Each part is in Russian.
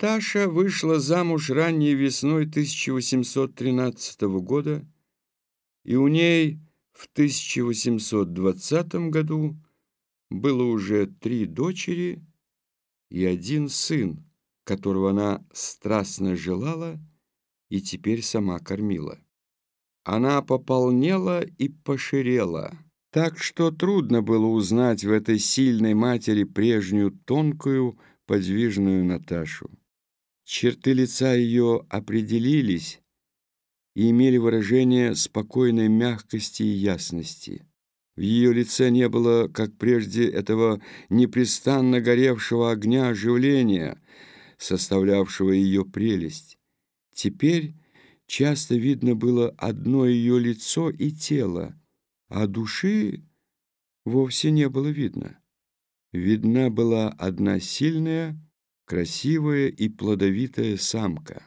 Наташа вышла замуж ранней весной 1813 года, и у ней в 1820 году было уже три дочери и один сын, которого она страстно желала и теперь сама кормила. Она пополнела и поширела, так что трудно было узнать в этой сильной матери прежнюю тонкую, подвижную Наташу. Черты лица ее определились и имели выражение спокойной мягкости и ясности. В ее лице не было, как прежде, этого непрестанно горевшего огня оживления, составлявшего ее прелесть. Теперь часто видно было одно ее лицо и тело, а души вовсе не было видно. Видна была одна сильная, красивая и плодовитая самка.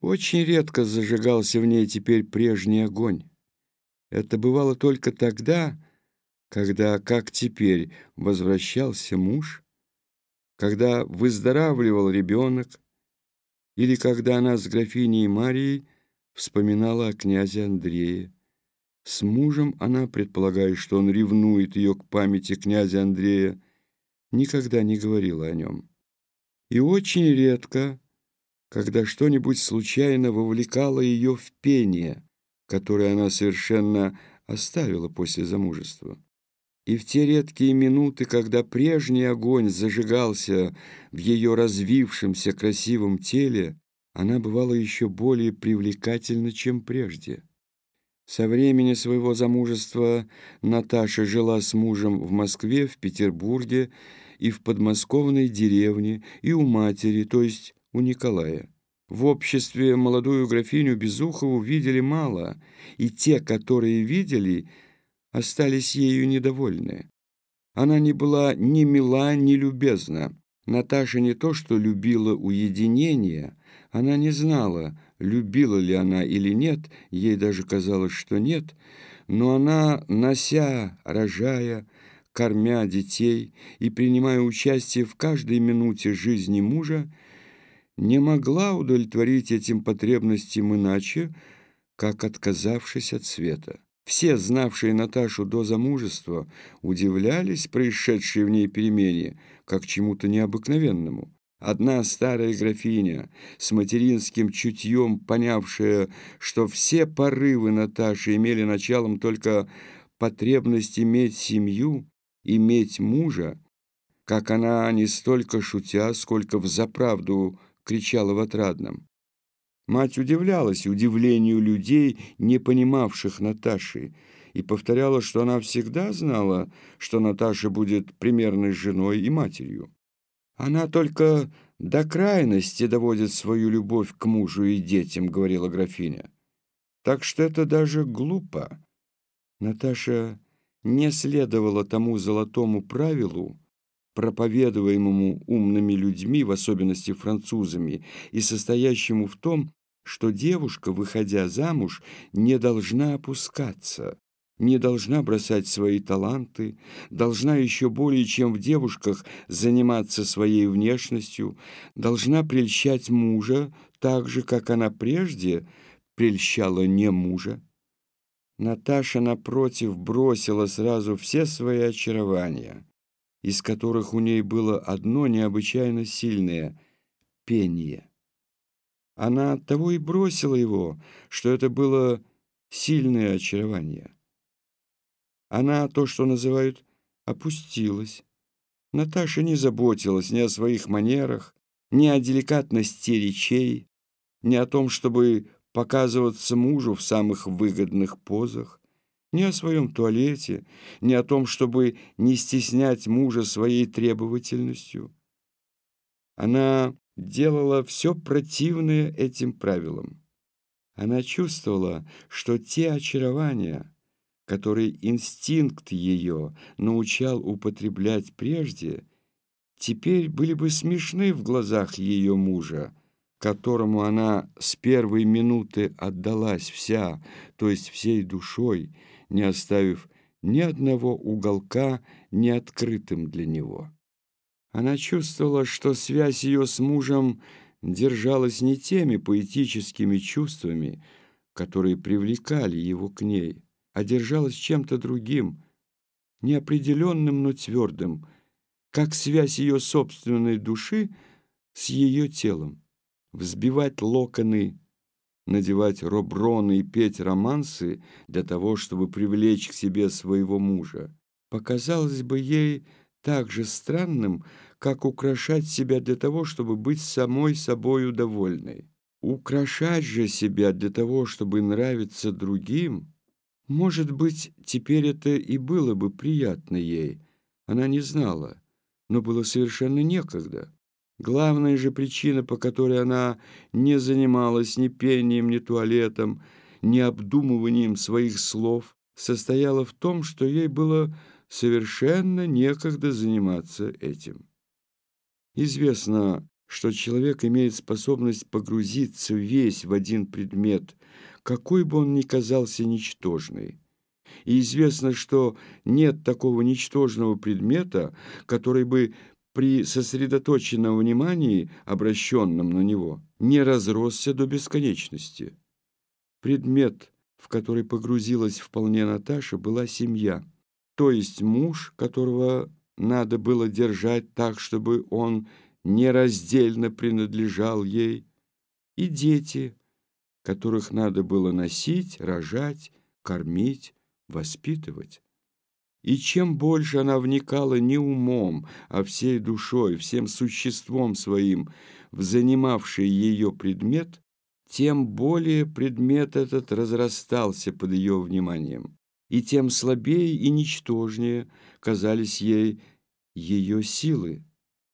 Очень редко зажигался в ней теперь прежний огонь. Это бывало только тогда, когда, как теперь, возвращался муж, когда выздоравливал ребенок, или когда она с графиней Марией вспоминала о князе Андрее. С мужем она, предполагая, что он ревнует ее к памяти князя Андрея, никогда не говорила о нем. И очень редко, когда что-нибудь случайно вовлекало ее в пение, которое она совершенно оставила после замужества. И в те редкие минуты, когда прежний огонь зажигался в ее развившемся красивом теле, она бывала еще более привлекательна, чем прежде. Со времени своего замужества Наташа жила с мужем в Москве, в Петербурге и в подмосковной деревне, и у матери, то есть у Николая. В обществе молодую графиню Безухову видели мало, и те, которые видели – остались ею недовольны. Она не была ни мила, ни любезна. Наташа не то что любила уединение, она не знала, любила ли она или нет, ей даже казалось, что нет, но она, нося, рожая, кормя детей и принимая участие в каждой минуте жизни мужа, не могла удовлетворить этим потребностям иначе, как отказавшись от света. Все, знавшие Наташу до замужества, удивлялись происшедшей в ней перемене, как чему-то необыкновенному. Одна старая графиня, с материнским чутьем понявшая, что все порывы Наташи имели началом только потребность иметь семью, иметь мужа, как она не столько шутя, сколько взаправду кричала в отрадном. Мать удивлялась удивлению людей, не понимавших Наташи, и повторяла, что она всегда знала, что Наташа будет примерной женой и матерью. «Она только до крайности доводит свою любовь к мужу и детям», — говорила графиня. «Так что это даже глупо». Наташа не следовала тому золотому правилу, проповедуемому умными людьми, в особенности французами, и состоящему в том, что девушка, выходя замуж, не должна опускаться, не должна бросать свои таланты, должна еще более, чем в девушках, заниматься своей внешностью, должна прельщать мужа так же, как она прежде прельщала не мужа. Наташа, напротив, бросила сразу все свои очарования, из которых у ней было одно необычайно сильное — пение. Она оттого и бросила его, что это было сильное очарование. Она, то, что называют, опустилась. Наташа не заботилась ни о своих манерах, ни о деликатности речей, ни о том, чтобы показываться мужу в самых выгодных позах, ни о своем туалете, ни о том, чтобы не стеснять мужа своей требовательностью. Она делала все противное этим правилам. Она чувствовала, что те очарования, которые инстинкт ее научал употреблять прежде, теперь были бы смешны в глазах ее мужа, которому она с первой минуты отдалась вся, то есть всей душой, не оставив ни одного уголка неоткрытым для него. Она чувствовала, что связь ее с мужем держалась не теми поэтическими чувствами, которые привлекали его к ней, а держалась чем-то другим, неопределенным, но твердым, как связь ее собственной души с ее телом. Взбивать локоны, надевать роброны и петь романсы для того, чтобы привлечь к себе своего мужа, показалось бы ей так же странным, как украшать себя для того, чтобы быть самой собою довольной. Украшать же себя для того, чтобы нравиться другим, может быть, теперь это и было бы приятно ей. Она не знала, но было совершенно некогда. Главная же причина, по которой она не занималась ни пением, ни туалетом, ни обдумыванием своих слов, состояла в том, что ей было совершенно некогда заниматься этим. Известно, что человек имеет способность погрузиться весь в один предмет, какой бы он ни казался ничтожный. И известно, что нет такого ничтожного предмета, который бы при сосредоточенном внимании, обращенном на него, не разросся до бесконечности. Предмет, в который погрузилась вполне Наташа, была семья, то есть муж, которого надо было держать так, чтобы он нераздельно принадлежал ей, и дети, которых надо было носить, рожать, кормить, воспитывать. И чем больше она вникала не умом, а всей душой, всем существом своим в занимавший ее предмет, тем более предмет этот разрастался под ее вниманием, и тем слабее и ничтожнее казались ей ее силы,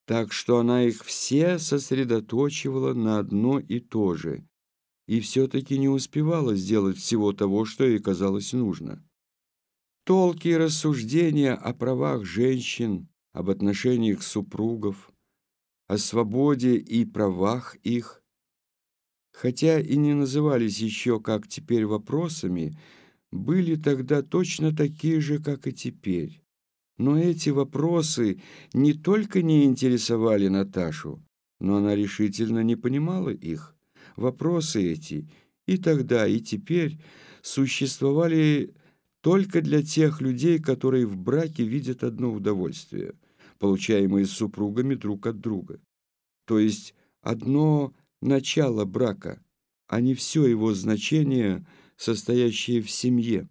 так что она их все сосредоточивала на одно и то же, и все-таки не успевала сделать всего того, что ей казалось нужно. Толки и рассуждения о правах женщин, об отношениях супругов, о свободе и правах их, хотя и не назывались еще, как теперь, вопросами, были тогда точно такие же, как и теперь. Но эти вопросы не только не интересовали Наташу, но она решительно не понимала их. Вопросы эти и тогда, и теперь существовали только для тех людей, которые в браке видят одно удовольствие, получаемое супругами друг от друга. То есть одно начало брака, а не все его значение, состоящее в семье.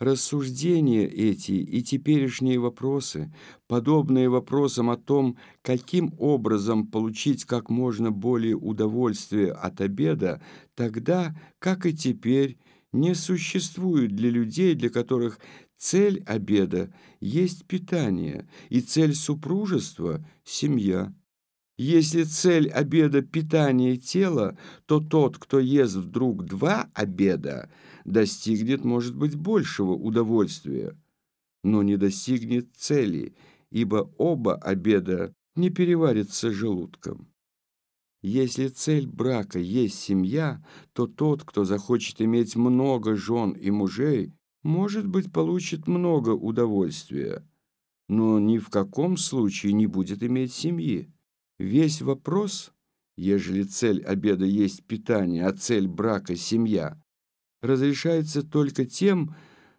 Рассуждения эти и теперешние вопросы, подобные вопросам о том, каким образом получить как можно более удовольствия от обеда, тогда, как и теперь, не существуют для людей, для которых цель обеда есть питание, и цель супружества – семья. Если цель обеда – питание тела, то тот, кто ест вдруг два обеда – достигнет, может быть, большего удовольствия, но не достигнет цели, ибо оба обеда не переварятся желудком. Если цель брака есть семья, то тот, кто захочет иметь много жен и мужей, может быть, получит много удовольствия, но ни в каком случае не будет иметь семьи. Весь вопрос, ежели цель обеда есть питание, а цель брака – семья, разрешается только тем,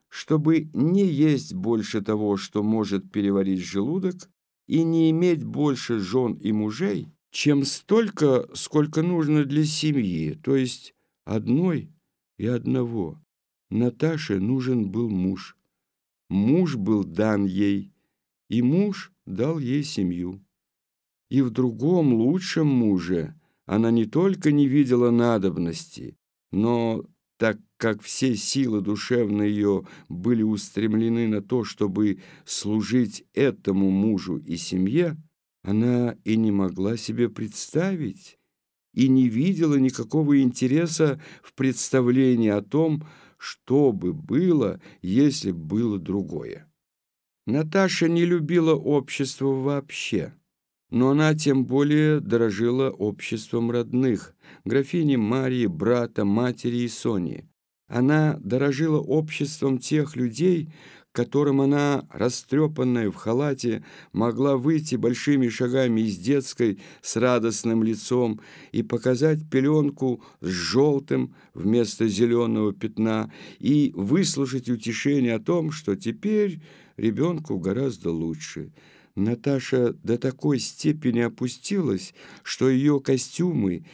чтобы не есть больше того, что может переварить желудок, и не иметь больше жен и мужей, чем столько, сколько нужно для семьи, то есть одной и одного. Наташе нужен был муж. Муж был дан ей, и муж дал ей семью. И в другом, лучшем муже она не только не видела надобности, но так как все силы душевные ее были устремлены на то, чтобы служить этому мужу и семье, она и не могла себе представить, и не видела никакого интереса в представлении о том, что бы было, если было другое. Наташа не любила общество вообще, но она тем более дорожила обществом родных, графини Марии, брата, матери и Сони. Она дорожила обществом тех людей, которым она, растрепанная в халате, могла выйти большими шагами из детской с радостным лицом и показать пеленку с желтым вместо зеленого пятна и выслушать утешение о том, что теперь ребенку гораздо лучше. Наташа до такой степени опустилась, что ее костюмы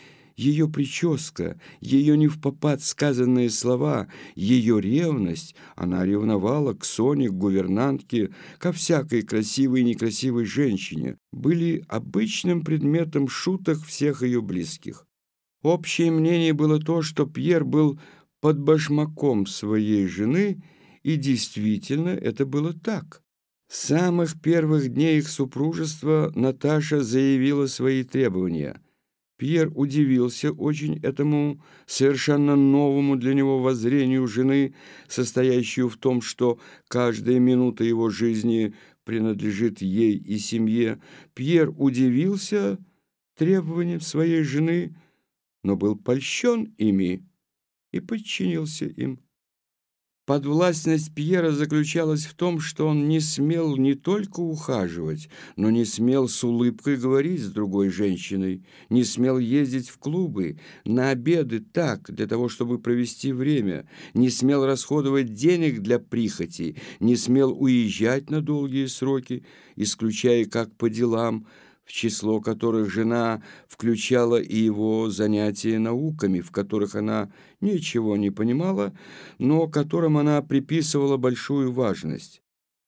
ее прическа, ее не в попад сказанные слова, ее ревность, она ревновала к Соне, к гувернантке, ко всякой красивой и некрасивой женщине, были обычным предметом шуток всех ее близких. Общее мнение было то, что Пьер был под башмаком своей жены, и действительно это было так. С самых первых дней их супружества Наташа заявила свои требования – Пьер удивился очень этому совершенно новому для него воззрению жены, состоящую в том, что каждая минута его жизни принадлежит ей и семье. Пьер удивился требованиям своей жены, но был польщен ими и подчинился им. Подвластность Пьера заключалась в том, что он не смел не только ухаживать, но не смел с улыбкой говорить с другой женщиной, не смел ездить в клубы, на обеды так, для того, чтобы провести время, не смел расходовать денег для прихоти, не смел уезжать на долгие сроки, исключая как по делам, в число которых жена включала и его занятия науками, в которых она ничего не понимала, но которым она приписывала большую важность.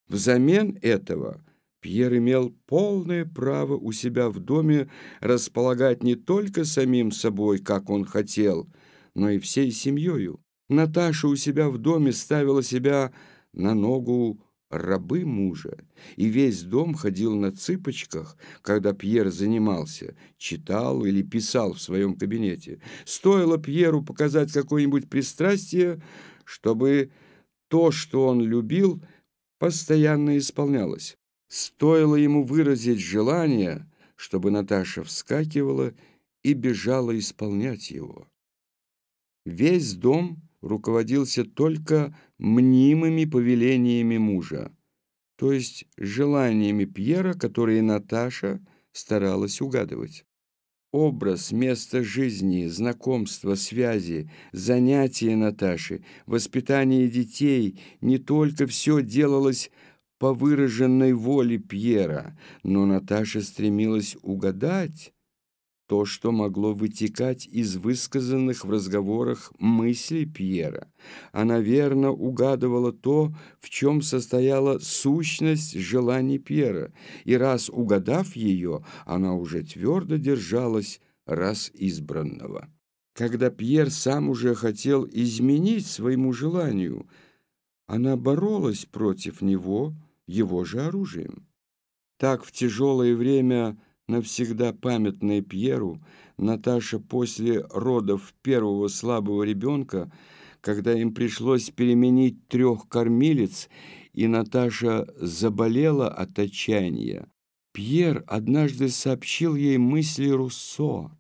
Взамен этого Пьер имел полное право у себя в доме располагать не только самим собой, как он хотел, но и всей семьей. Наташа у себя в доме ставила себя на ногу рабы мужа, и весь дом ходил на цыпочках, когда Пьер занимался, читал или писал в своем кабинете. Стоило Пьеру показать какое-нибудь пристрастие, чтобы то, что он любил, постоянно исполнялось. Стоило ему выразить желание, чтобы Наташа вскакивала и бежала исполнять его. Весь дом руководился только мнимыми повелениями мужа, то есть желаниями Пьера, которые Наташа старалась угадывать. Образ, место жизни, знакомства, связи, занятия Наташи, воспитание детей – не только все делалось по выраженной воле Пьера, но Наташа стремилась угадать то, что могло вытекать из высказанных в разговорах мыслей Пьера. Она верно угадывала то, в чем состояла сущность желаний Пьера, и раз угадав ее, она уже твердо держалась раз избранного. Когда Пьер сам уже хотел изменить своему желанию, она боролась против него его же оружием. Так в тяжелое время – навсегда памятная Пьеру, Наташа после родов первого слабого ребенка, когда им пришлось переменить трех кормилец, и Наташа заболела от отчаяния, Пьер однажды сообщил ей мысли Руссо,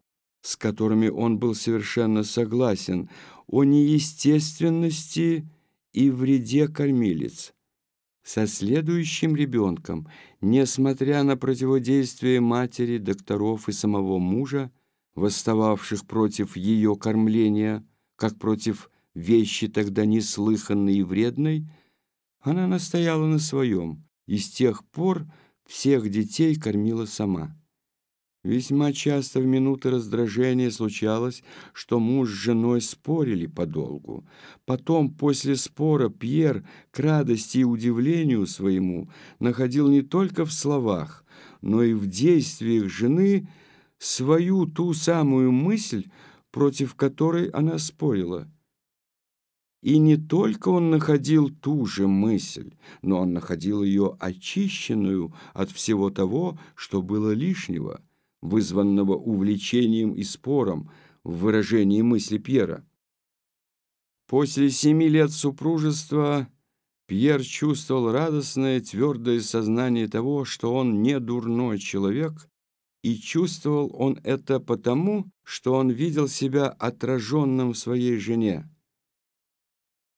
с которыми он был совершенно согласен, о неестественности и вреде кормилец. Со следующим ребенком, несмотря на противодействие матери, докторов и самого мужа, восстававших против ее кормления, как против вещи тогда неслыханной и вредной, она настояла на своем и с тех пор всех детей кормила сама. Весьма часто в минуты раздражения случалось, что муж с женой спорили подолгу. Потом, после спора, Пьер, к радости и удивлению своему, находил не только в словах, но и в действиях жены свою ту самую мысль, против которой она спорила. И не только он находил ту же мысль, но он находил ее очищенную от всего того, что было лишнего – вызванного увлечением и спором в выражении мысли Пьера. После семи лет супружества Пьер чувствовал радостное, твердое сознание того, что он не дурной человек, и чувствовал он это потому, что он видел себя отраженным в своей жене.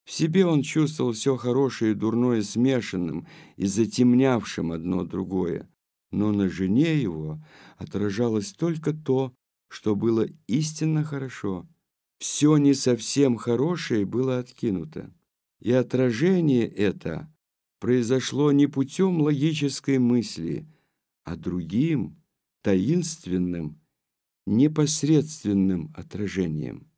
В себе он чувствовал все хорошее и дурное смешанным и затемнявшим одно другое, но на жене его отражалось только то, что было истинно хорошо. Все не совсем хорошее было откинуто, и отражение это произошло не путем логической мысли, а другим, таинственным, непосредственным отражением.